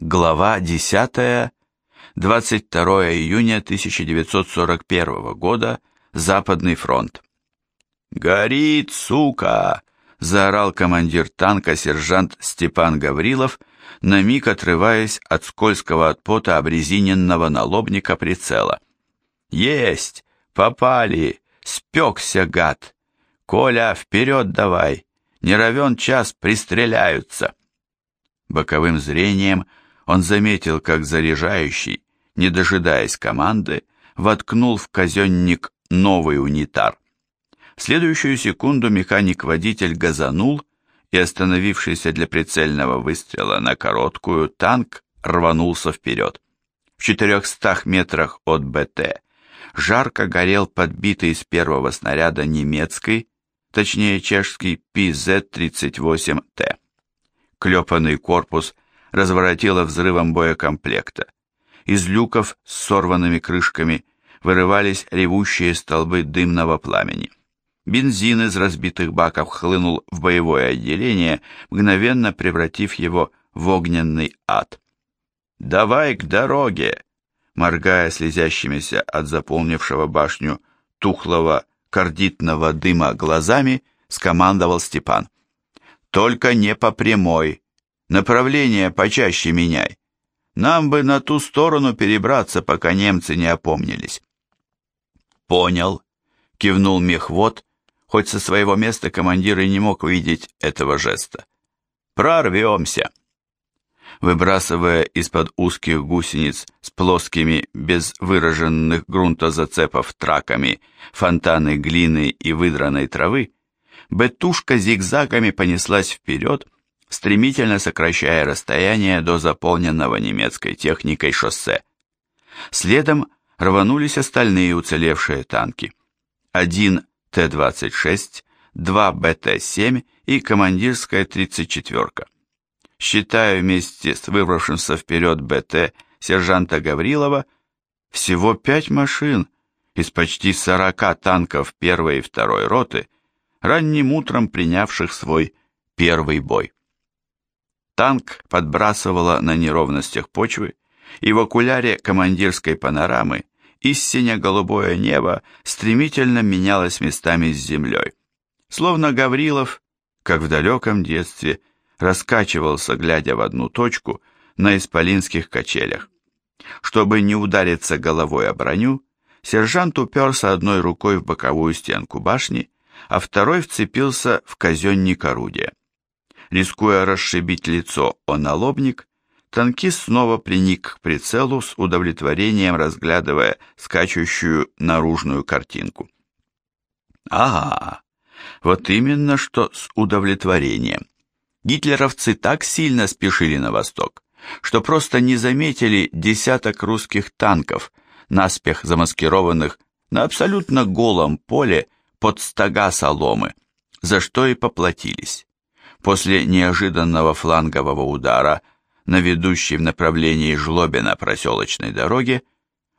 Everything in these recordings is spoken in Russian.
Глава 10. 22 июня 1941 года. Западный фронт. «Горит, сука!» – заорал командир танка сержант Степан Гаврилов, на миг отрываясь от скользкого от пота обрезиненного налобника прицела. «Есть! Попали! Спекся, гад! Коля, вперед давай! Не равен час, пристреляются!» Боковым зрением он заметил, как заряжающий, не дожидаясь команды, воткнул в казенник новый унитар. В следующую секунду механик-водитель газанул, и остановившийся для прицельного выстрела на короткую танк рванулся вперед. В четырехстах метрах от БТ жарко горел подбитый из первого снаряда немецкий, точнее чешский PZ-38T. Клепанный корпус – разворотило взрывом боекомплекта. Из люков с сорванными крышками вырывались ревущие столбы дымного пламени. Бензин из разбитых баков хлынул в боевое отделение, мгновенно превратив его в огненный ад. «Давай к дороге!» Моргая слезящимися от заполнившего башню тухлого кардитного дыма глазами, скомандовал Степан. «Только не по прямой, Направление почаще меняй. Нам бы на ту сторону перебраться, пока немцы не опомнились. Понял, кивнул мехвод, хоть со своего места командир и не мог видеть этого жеста. Прорвемся. Выбрасывая из-под узких гусениц с плоскими, без выраженных грунтозацепов траками фонтаны глины и выдранной травы, Бетушка зигзагами понеслась вперед, стремительно сокращая расстояние до заполненного немецкой техникой шоссе. Следом рванулись остальные уцелевшие танки. Один Т-26, два БТ-7 и командирская 34-ка. Считая вместе с выбравшимся вперед БТ сержанта Гаврилова, всего пять машин из почти 40 танков первой и второй роты, ранним утром принявших свой первый бой. Танк подбрасывало на неровностях почвы, и в окуляре командирской панорамы истинно голубое небо стремительно менялось местами с землей. Словно Гаврилов, как в далеком детстве, раскачивался, глядя в одну точку, на исполинских качелях. Чтобы не удариться головой о броню, сержант уперся одной рукой в боковую стенку башни, а второй вцепился в казенник орудия. Рискуя расшибить лицо о налобник, танкист снова приник к прицелу с удовлетворением, разглядывая скачущую наружную картинку. Ага, вот именно что с удовлетворением. Гитлеровцы так сильно спешили на восток, что просто не заметили десяток русских танков, наспех замаскированных на абсолютно голом поле под стога соломы, за что и поплатились. После неожиданного флангового удара на ведущей в направлении Жлобина проселочной дороге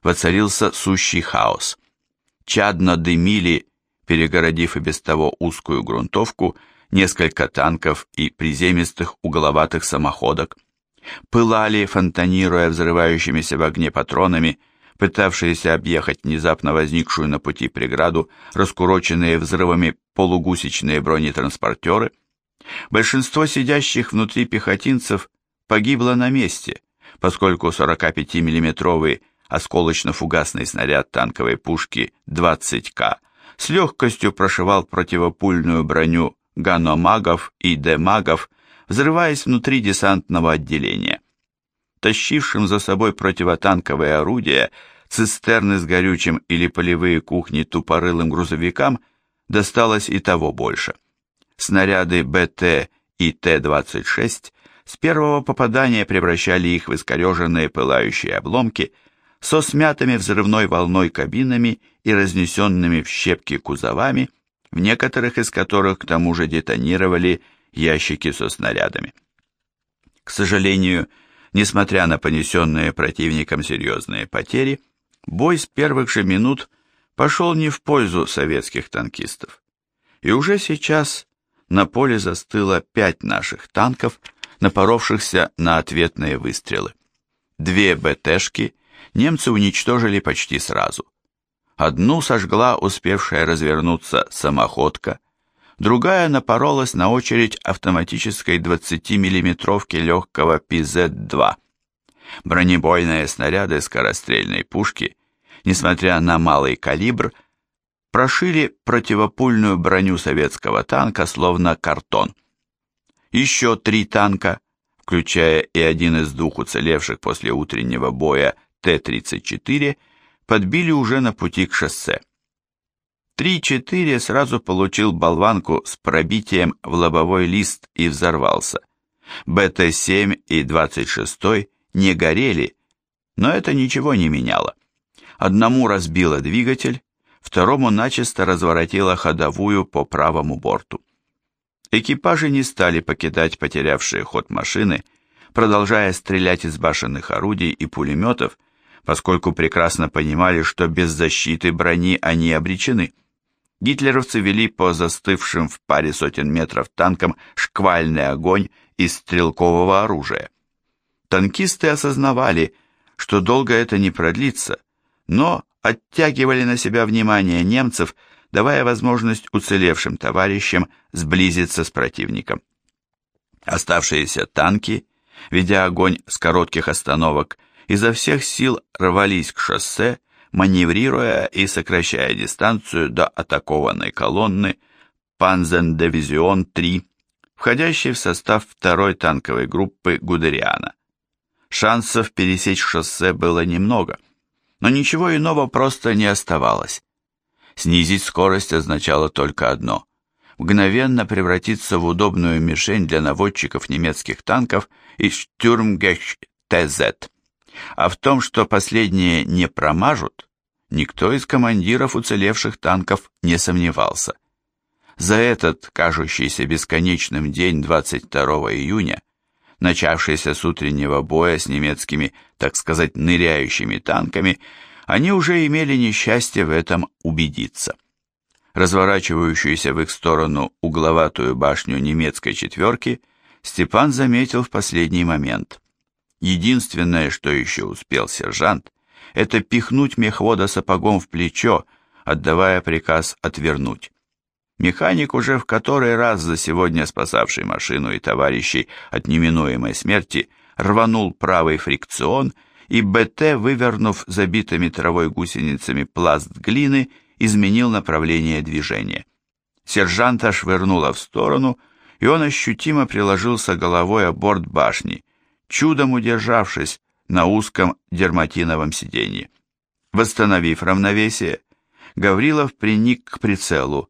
воцарился сущий хаос. Чадно дымили, перегородив и без того узкую грунтовку, несколько танков и приземистых угловатых самоходок. Пылали, фонтанируя взрывающимися в огне патронами, пытавшиеся объехать внезапно возникшую на пути преграду, раскуроченные взрывами полугусечные бронетранспортеры, Большинство сидящих внутри пехотинцев погибло на месте, поскольку 45-миллиметровый осколочно-фугасный снаряд танковой пушки 20К с легкостью прошивал противопульную броню ганомагов и демагов, взрываясь внутри десантного отделения. Тащившим за собой противотанковые орудия, цистерны с горючим или полевые кухни тупорылым грузовикам досталось и того больше – Снаряды БТ и Т-26 с первого попадания превращали их в искореженные пылающие обломки со смятыми взрывной волной кабинами и разнесенными в щепки кузовами, в некоторых из которых к тому же детонировали ящики со снарядами. К сожалению, несмотря на понесенные противником серьезные потери, бой с первых же минут пошел не в пользу советских танкистов. И уже сейчас на поле застыло пять наших танков, напоровшихся на ответные выстрелы. Две БТшки немцы уничтожили почти сразу. Одну сожгла успевшая развернуться самоходка, другая напоролась на очередь автоматической 20-миллиметровки легкого ПЗ-2. Бронебойные снаряды скорострельной пушки, несмотря на малый калибр, прошили противопульную броню советского танка словно картон. Еще три танка, включая и один из двух уцелевших после утреннего боя Т-34, подбили уже на пути к шоссе. 3-4 сразу получил болванку с пробитием в лобовой лист и взорвался. БТ-7 и 26 не горели, но это ничего не меняло. Одному разбило двигатель, второму начисто разворотило ходовую по правому борту. Экипажи не стали покидать потерявшие ход машины, продолжая стрелять из башенных орудий и пулеметов, поскольку прекрасно понимали, что без защиты брони они обречены. Гитлеровцы вели по застывшим в паре сотен метров танкам шквальный огонь из стрелкового оружия. Танкисты осознавали, что долго это не продлится, но оттягивали на себя внимание немцев, давая возможность уцелевшим товарищам сблизиться с противником. Оставшиеся танки, ведя огонь с коротких остановок, изо всех сил рвались к шоссе, маневрируя и сокращая дистанцию до атакованной колонны Панзендивизион-3, входящей в состав второй танковой группы Гудериана. Шансов пересечь шоссе было немного, но ничего иного просто не оставалось. Снизить скорость означало только одно – мгновенно превратиться в удобную мишень для наводчиков немецких танков из Штюрмгеш ТЗ. А в том, что последние не промажут, никто из командиров уцелевших танков не сомневался. За этот, кажущийся бесконечным день 22 июня, начавшийся с утреннего боя с немецкими, так сказать, ныряющими танками, они уже имели несчастье в этом убедиться. Разворачивающуюся в их сторону угловатую башню немецкой четверки Степан заметил в последний момент. Единственное, что еще успел сержант, это пихнуть мехвода сапогом в плечо, отдавая приказ отвернуть. Механик, уже в который раз за сегодня спасавший машину и товарищей от неминуемой смерти, рванул правый фрикцион и БТ, вывернув забитыми травой гусеницами пласт глины, изменил направление движения. Сержанта швырнуло в сторону, и он ощутимо приложился головой о борт башни, чудом удержавшись на узком дерматиновом сиденье. Восстановив равновесие, Гаврилов приник к прицелу,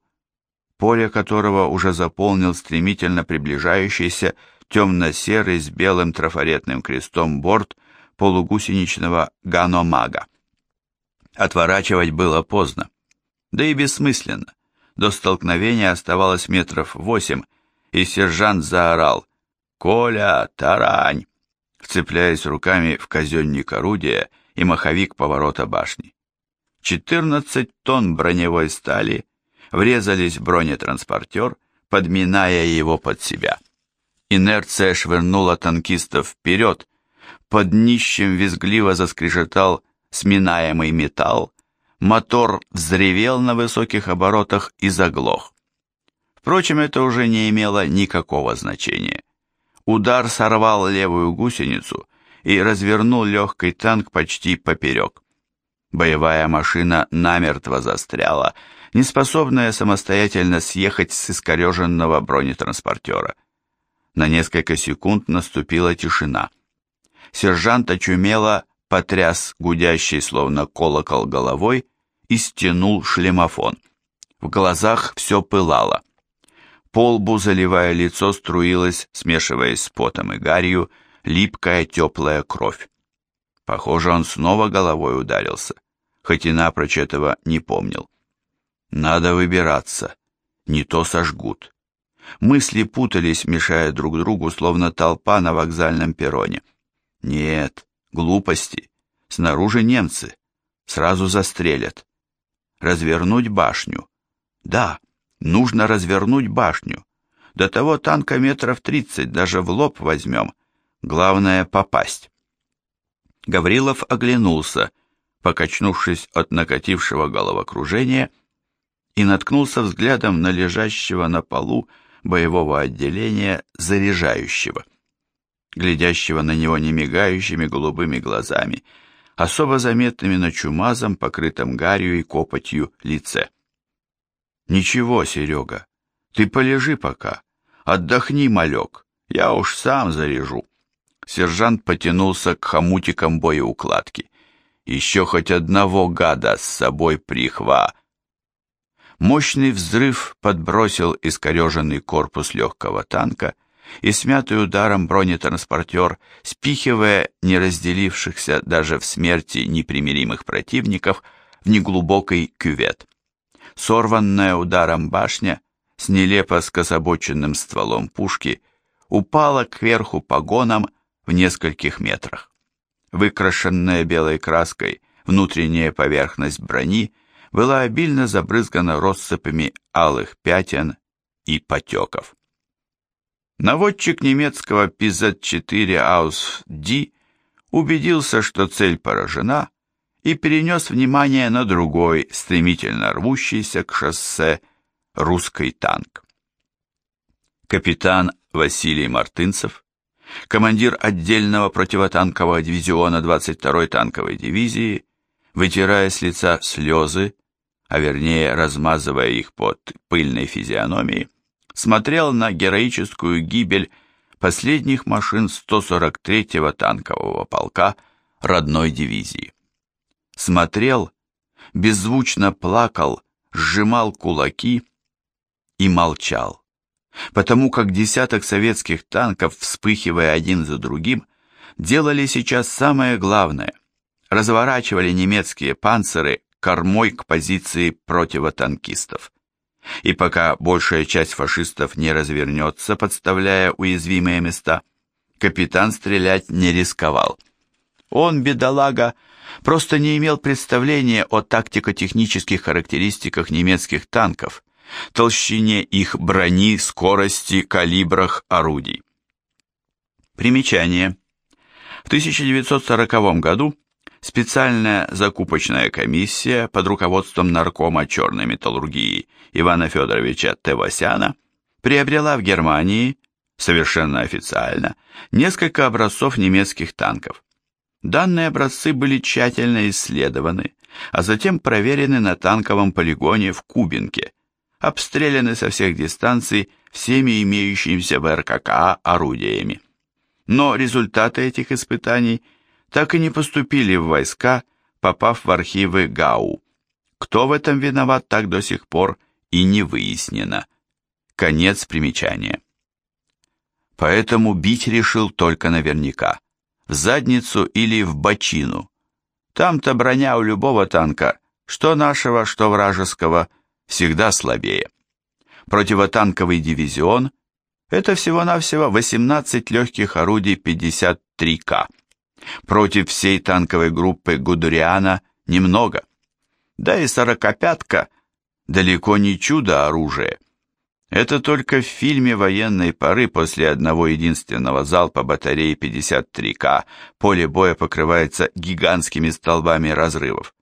поле которого уже заполнил стремительно приближающийся темно-серый с белым трафаретным крестом борт полугусеничного ганомага. Отворачивать было поздно, да и бессмысленно. До столкновения оставалось метров восемь, и сержант заорал «Коля, тарань!», вцепляясь руками в казенник орудия и маховик поворота башни. Четырнадцать тонн броневой стали врезались в бронетранспортер, подминая его под себя. Инерция швырнула танкистов вперед, под днищем визгливо заскрежетал сминаемый металл, мотор взревел на высоких оборотах и заглох. Впрочем, это уже не имело никакого значения. Удар сорвал левую гусеницу и развернул легкий танк почти поперек. Боевая машина намертво застряла, неспособная самостоятельно съехать с искореженного бронетранспортера. На несколько секунд наступила тишина. Сержант очумело потряс гудящий, словно колокол, головой и стянул шлемофон. В глазах все пылало. По лбу, заливая лицо, струилась, смешиваясь с потом и гарью, липкая теплая кровь. Похоже, он снова головой ударился, хоть и напрочь этого не помнил. Надо выбираться, не то сожгут. Мысли путались, мешая друг другу, словно толпа на вокзальном перроне. Нет, глупости. Снаружи немцы. Сразу застрелят. Развернуть башню. Да, нужно развернуть башню. До того танка метров тридцать, даже в лоб возьмем. Главное попасть. Гаврилов оглянулся, покачнувшись от накатившего головокружения, и наткнулся взглядом на лежащего на полу боевого отделения заряжающего, глядящего на него немигающими голубыми глазами, особо заметными на чумазом, покрытом гарью и копотью лице. «Ничего, Серега, ты полежи пока, отдохни, малек, я уж сам заряжу». Сержант потянулся к хомутикам боеукладки. «Еще хоть одного гада с собой прихва!» Мощный взрыв подбросил искореженный корпус легкого танка, и смятый ударом бронетранспортер, спихивая не разделившихся даже в смерти непримиримых противников, в неглубокий кювет. Сорванная ударом башня с нелепо скособоченным стволом пушки упала кверху погоном в нескольких метрах. Выкрашенная белой краской внутренняя поверхность брони была обильно забрызгана россыпями алых пятен и потеков. Наводчик немецкого PZ-4 Аус-Д убедился, что цель поражена, и перенес внимание на другой, стремительно рвущийся к шоссе, русский танк. Капитан Василий Мартынцев командир отдельного противотанкового дивизиона 22-й танковой дивизии, вытирая с лица слезы, а вернее размазывая их под пыльной физиономией, смотрел на героическую гибель последних машин 143-го танкового полка родной дивизии. Смотрел, беззвучно плакал, сжимал кулаки и молчал потому как десяток советских танков, вспыхивая один за другим, делали сейчас самое главное – разворачивали немецкие панциры кормой к позиции противотанкистов. И пока большая часть фашистов не развернется, подставляя уязвимые места, капитан стрелять не рисковал. Он, бедолага, просто не имел представления о тактико-технических характеристиках немецких танков, толщине их брони, скорости, калибрах орудий. Примечание. В 1940 году специальная закупочная комиссия под руководством наркома черной металлургии Ивана Федоровича Тевасяна приобрела в Германии, совершенно официально, несколько образцов немецких танков. Данные образцы были тщательно исследованы, а затем проверены на танковом полигоне в Кубинке, обстреляны со всех дистанций всеми имеющимися в РККА орудиями. Но результаты этих испытаний так и не поступили в войска, попав в архивы ГАУ. Кто в этом виноват, так до сих пор и не выяснено. Конец примечания. Поэтому бить решил только наверняка. В задницу или в бочину. Там-то броня у любого танка, что нашего, что вражеского, всегда слабее. Противотанковый дивизион – это всего-навсего 18 легких орудий 53К. Против всей танковой группы Гудериана немного. Да и сорокопятка далеко не чудо оружие. Это только в фильме военной поры после одного единственного залпа батареи 53К поле боя покрывается гигантскими столбами разрывов.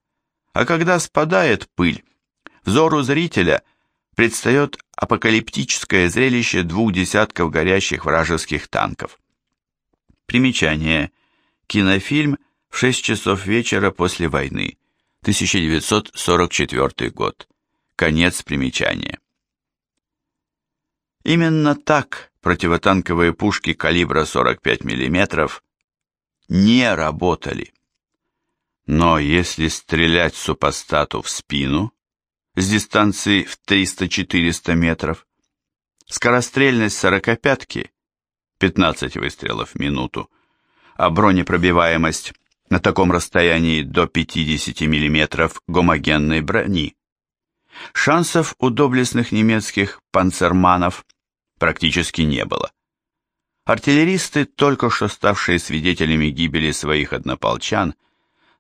А когда спадает пыль, Взору зрителя предстает апокалиптическое зрелище двух десятков горящих вражеских танков. Примечание. Кинофильм в 6 часов вечера после войны. 1944 год. Конец примечания. Именно так противотанковые пушки калибра 45 мм не работали. Но если стрелять супостату в спину, с дистанции в 300-400 метров. Скорострельность сорокопятки 15 выстрелов в минуту, а бронепробиваемость на таком расстоянии до 50 мм гомогенной брони. Шансов у доблестных немецких панцерманов практически не было. Артиллеристы, только что ставшие свидетелями гибели своих однополчан,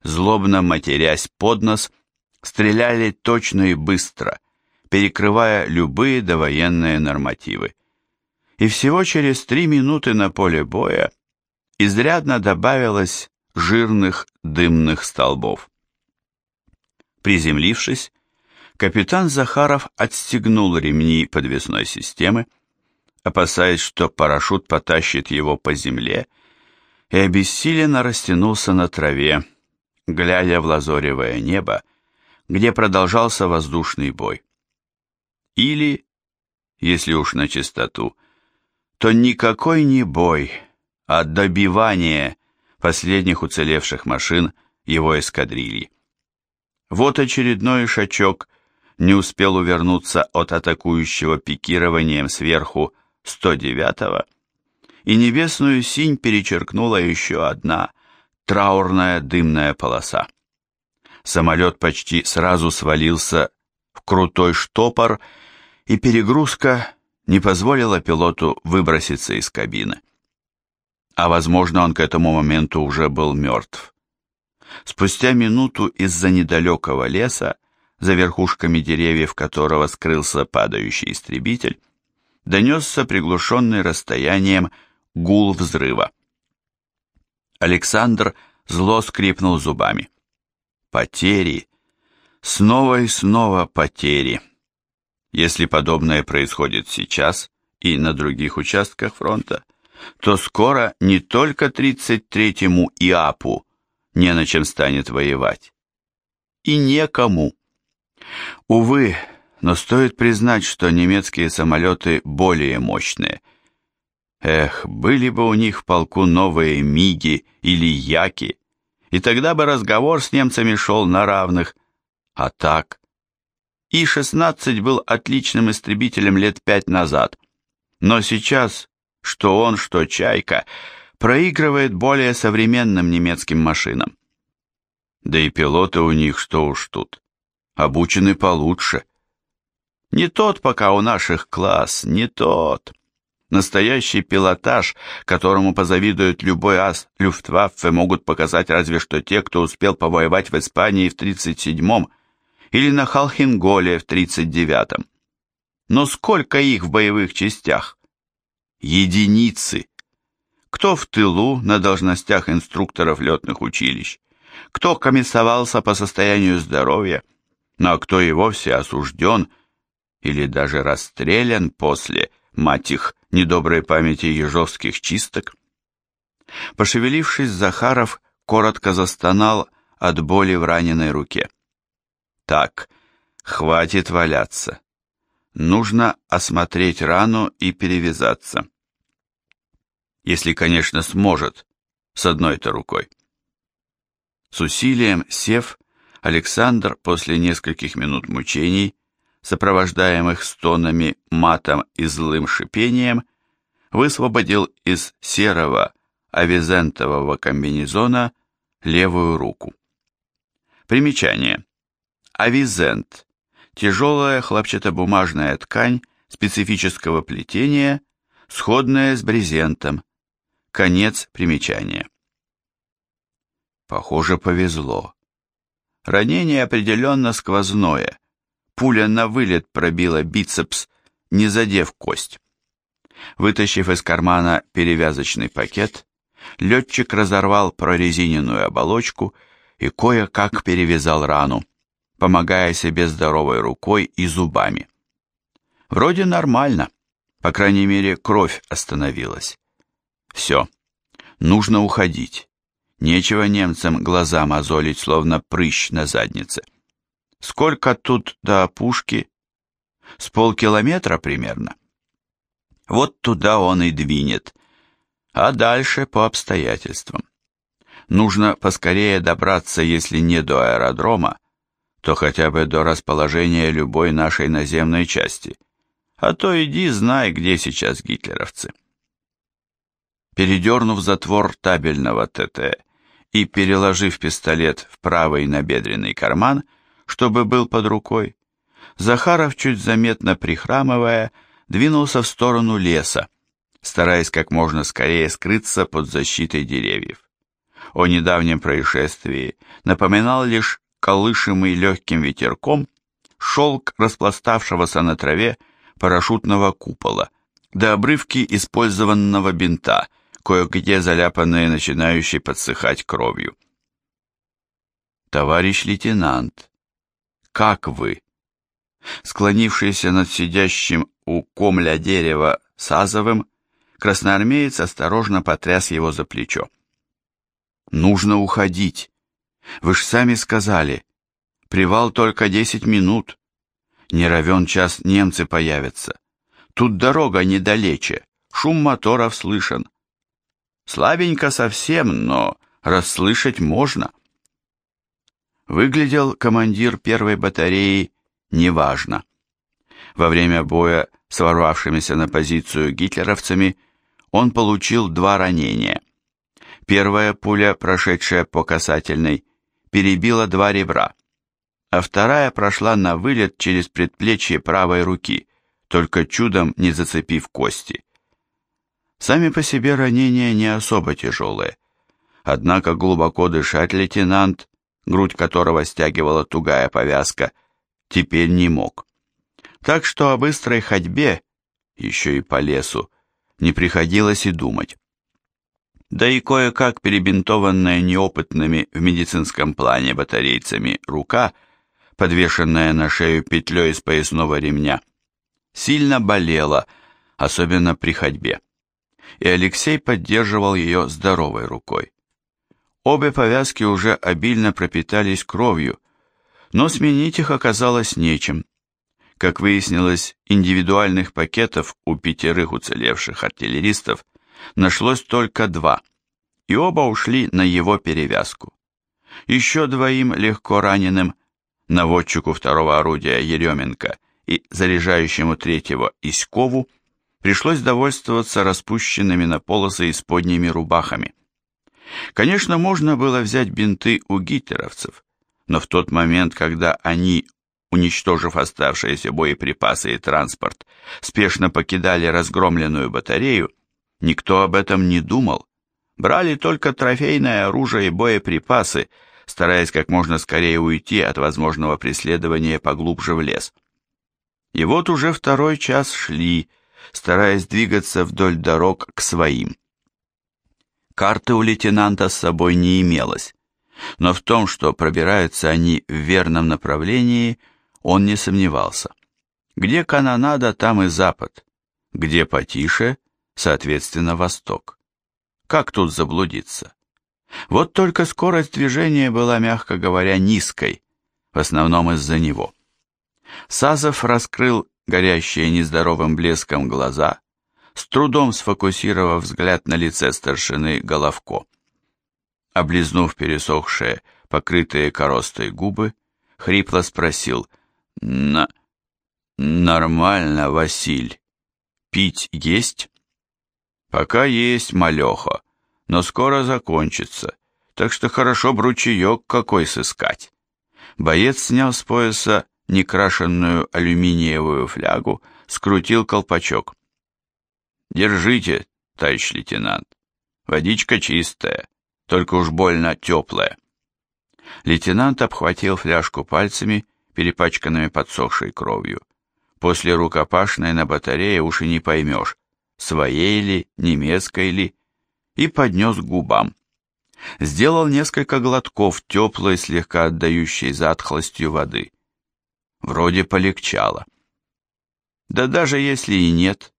злобно матерясь под нос, стреляли точно и быстро, перекрывая любые довоенные нормативы. и всего через три минуты на поле боя изрядно добавилось жирных дымных столбов. Приземлившись, капитан Захаров отстегнул ремни подвесной системы, опасаясь, что парашют потащит его по земле, и обессиленно растянулся на траве, глядя в лазоревое небо, где продолжался воздушный бой. Или, если уж на чистоту, то никакой не бой, а добивание последних уцелевших машин его эскадрильи. Вот очередной ишачок не успел увернуться от атакующего пикированием сверху 109-го, и небесную синь перечеркнула еще одна траурная дымная полоса. Самолет почти сразу свалился в крутой штопор, и перегрузка не позволила пилоту выброситься из кабины. А возможно, он к этому моменту уже был мертв. Спустя минуту из-за недалекого леса, за верхушками деревьев которого скрылся падающий истребитель, донесся приглушенный расстоянием гул взрыва. Александр зло скрипнул зубами. Потери, снова и снова потери. Если подобное происходит сейчас и на других участках фронта, то скоро не только 33-му ИАПу не на чем станет воевать. И некому. Увы, но стоит признать, что немецкие самолеты более мощные. Эх, были бы у них в полку новые МиГи или Яки, и тогда бы разговор с немцами шел на равных. А так... И-16 был отличным истребителем лет пять назад, но сейчас, что он, что Чайка, проигрывает более современным немецким машинам. Да и пилоты у них что уж тут, обучены получше. Не тот пока у наших класс, не тот. Настоящий пилотаж, которому позавидует любой ас Люфтваффе, могут показать разве что те, кто успел повоевать в Испании в 37-м или на Халхинголе в 39-м. Но сколько их в боевых частях? Единицы. Кто в тылу на должностях инструкторов летных училищ? Кто комиссовался по состоянию здоровья? Ну а кто и вовсе осужден или даже расстрелян после, мать их, недоброй памяти ежовских чисток. Пошевелившись, Захаров коротко застонал от боли в раненой руке. Так, хватит валяться. Нужно осмотреть рану и перевязаться. Если, конечно, сможет, с одной-то рукой. С усилием сев, Александр после нескольких минут мучений сопровождаемых стонами, матом и злым шипением, высвободил из серого авизентового комбинезона левую руку. Примечание. Авизент – тяжелая хлопчатобумажная ткань специфического плетения, сходная с брезентом. Конец примечания. Похоже, повезло. Ранение определенно сквозное – Пуля на вылет пробила бицепс, не задев кость. Вытащив из кармана перевязочный пакет, летчик разорвал прорезиненную оболочку и кое-как перевязал рану, помогая себе здоровой рукой и зубами. Вроде нормально, по крайней мере, кровь остановилась. Все, нужно уходить. Нечего немцам глаза мозолить, словно прыщ на заднице. Сколько тут до опушки? С полкилометра примерно. Вот туда он и двинет, а дальше по обстоятельствам. Нужно поскорее добраться, если не до аэродрома, то хотя бы до расположения любой нашей наземной части. А то иди знай, где сейчас гитлеровцы. Передернув затвор табельного ТТ и переложив пистолет в правый набедренный карман, чтобы был под рукой. Захаров, чуть заметно прихрамывая, двинулся в сторону леса, стараясь как можно скорее скрыться под защитой деревьев. О недавнем происшествии напоминал лишь колышемый легким ветерком шелк распластавшегося на траве парашютного купола, до обрывки использованного бинта, кое-где заляпанные начинающей подсыхать кровью. «Товарищ лейтенант, как вы?» Склонившийся над сидящим у комля дерева Сазовым, красноармеец осторожно потряс его за плечо. «Нужно уходить. Вы ж сами сказали. Привал только десять минут. Не равен час немцы появятся. Тут дорога недалече, шум моторов слышен. Слабенько совсем, но расслышать можно». Выглядел командир первой батареи неважно. Во время боя с ворвавшимися на позицию гитлеровцами он получил два ранения. Первая пуля, прошедшая по касательной, перебила два ребра, а вторая прошла на вылет через предплечье правой руки, только чудом не зацепив кости. Сами по себе ранения не особо тяжелые, однако глубоко дышать лейтенант, грудь которого стягивала тугая повязка, теперь не мог. Так что о быстрой ходьбе, еще и по лесу, не приходилось и думать. Да и кое-как перебинтованная неопытными в медицинском плане батарейцами рука, подвешенная на шею петлей из поясного ремня, сильно болела, особенно при ходьбе. И Алексей поддерживал ее здоровой рукой. Обе повязки уже обильно пропитались кровью, но сменить их оказалось нечем. Как выяснилось, индивидуальных пакетов у пятерых уцелевших артиллеристов нашлось только два, и оба ушли на его перевязку. Еще двоим легко раненым, наводчику второго орудия Еременко и заряжающему третьего Иськову, пришлось довольствоваться распущенными на полосы исподними рубахами. Конечно, можно было взять бинты у гитлеровцев, но в тот момент, когда они, уничтожив оставшиеся боеприпасы и транспорт, спешно покидали разгромленную батарею, никто об этом не думал. Брали только трофейное оружие и боеприпасы, стараясь как можно скорее уйти от возможного преследования поглубже в лес. И вот уже второй час шли, стараясь двигаться вдоль дорог к своим. Карты у лейтенанта с собой не имелось, но в том, что пробираются они в верном направлении, он не сомневался. Где канонада, там и запад, где потише, соответственно, восток. Как тут заблудиться? Вот только скорость движения была, мягко говоря, низкой, в основном из-за него. Сазов раскрыл горящие нездоровым блеском глаза, с трудом сфокусировав взгляд на лице старшины Головко. Облизнув пересохшие, покрытые коростой губы, хрипло спросил «На... нормально, Василь. Пить есть?» «Пока есть, малеха, но скоро закончится, так что хорошо б ручеек какой сыскать». Боец снял с пояса некрашенную алюминиевую флягу, скрутил колпачок. «Держите, товарищ лейтенант, водичка чистая, только уж больно теплое. Лейтенант обхватил фляжку пальцами, перепачканными подсохшей кровью. После рукопашной на батарее уж и не поймешь, своей ли, немецкой ли, и поднес губам. Сделал несколько глотков теплой, слегка отдающей затхлостью воды. Вроде полегчало. Да даже если и нет,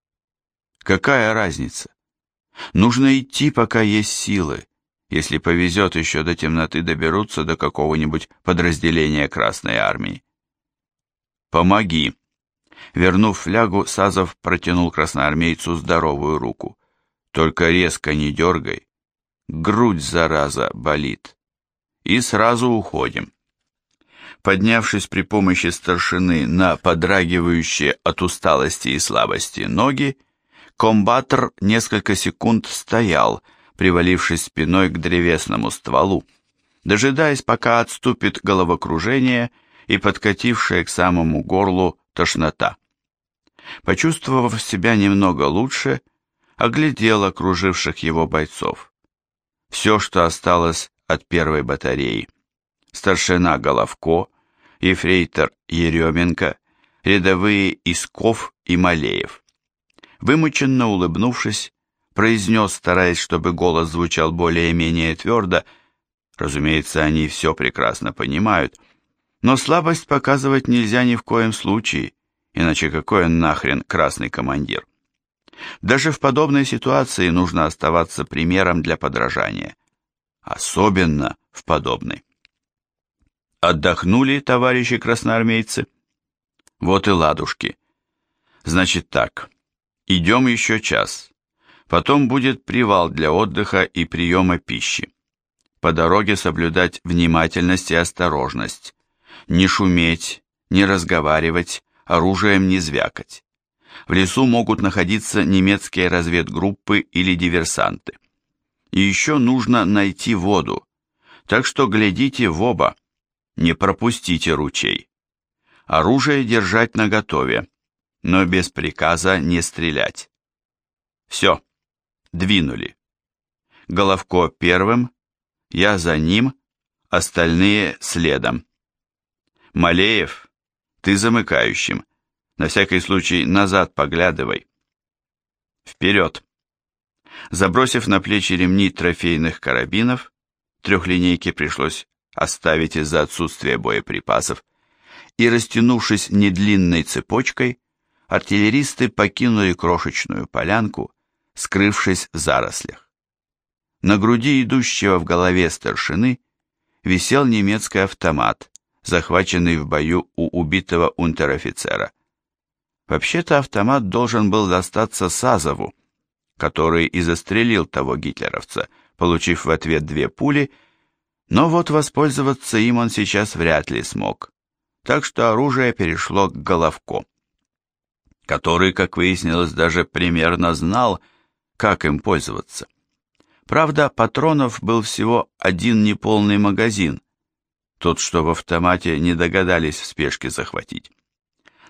какая разница? Нужно идти, пока есть силы, если повезет, еще до темноты доберутся до какого-нибудь подразделения Красной Армии. «Помоги!» Вернув флягу, Сазов протянул красноармейцу здоровую руку. «Только резко не дергай. Грудь, зараза, болит. И сразу уходим». Поднявшись при помощи старшины на подрагивающие от усталости и слабости ноги, комбатор несколько секунд стоял, привалившись спиной к древесному стволу, дожидаясь, пока отступит головокружение и подкатившая к самому горлу тошнота. Почувствовав себя немного лучше, оглядел окруживших его бойцов. Все, что осталось от первой батареи. Старшина Головко, ефрейтор Еременко, рядовые Исков и Малеев. Вымученно улыбнувшись, произнес, стараясь, чтобы голос звучал более-менее твердо, разумеется, они все прекрасно понимают, но слабость показывать нельзя ни в коем случае, иначе какой он нахрен красный командир? Даже в подобной ситуации нужно оставаться примером для подражания. Особенно в подобной. Отдохнули, товарищи красноармейцы? Вот и ладушки. Значит так, идем еще час. Потом будет привал для отдыха и приема пищи. По дороге соблюдать внимательность и осторожность. Не шуметь, не разговаривать, оружием не звякать. В лесу могут находиться немецкие разведгруппы или диверсанты. И еще нужно найти воду, так что глядите в оба, не пропустите ручей. Оружие держать наготове, но без приказа не стрелять. Все, двинули. Головко первым, я за ним, остальные следом. Малеев, ты замыкающим. На всякий случай назад поглядывай. Вперед. Забросив на плечи ремни трофейных карабинов, трехлинейки пришлось оставить из-за отсутствия боеприпасов, и растянувшись недлинной цепочкой, артиллеристы покинули крошечную полянку, скрывшись в зарослях. На груди идущего в голове старшины висел немецкий автомат, захваченный в бою у убитого унтер-офицера. Вообще-то автомат должен был достаться Сазову, который и застрелил того гитлеровца, получив в ответ две пули, но вот воспользоваться им он сейчас вряд ли смог. Так что оружие перешло к Головко, который, как выяснилось, даже примерно знал, как им пользоваться. Правда, патронов был всего один неполный магазин, тот, что в автомате не догадались в спешке захватить.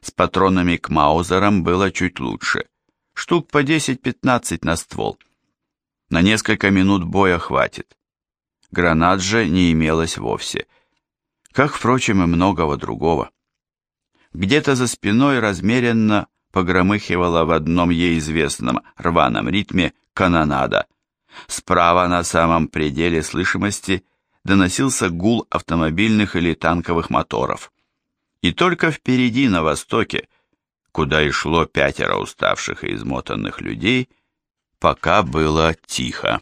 С патронами к Маузерам было чуть лучше. Штук по 10-15 на ствол. На несколько минут боя хватит. Гранат же не имелось вовсе. Как, впрочем, и многого другого. Где-то за спиной размеренно погромыхивала в одном ей известном рваном ритме канонада. Справа на самом пределе слышимости доносился гул автомобильных или танковых моторов и только впереди, на востоке, куда и шло пятеро уставших и измотанных людей, пока было тихо.